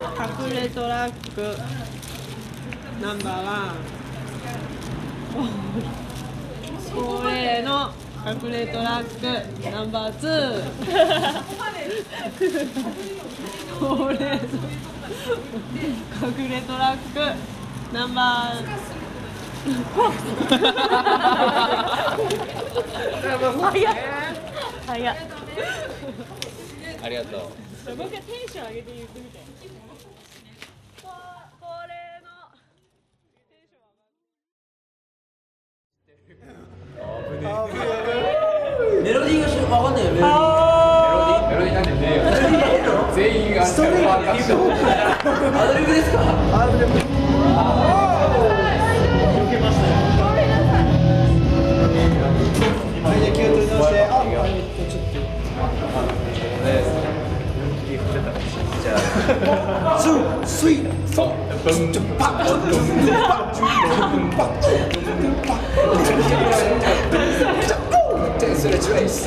隠れトラックナンバーワン。恒例の隠れトラックナンバーツー。恒例の隠れトラックナンバー早っ早っありがとう。僕がテンション上げて言ってみたて。全員がストレートアドリブですかアドリブ、ス、Tensorate choice.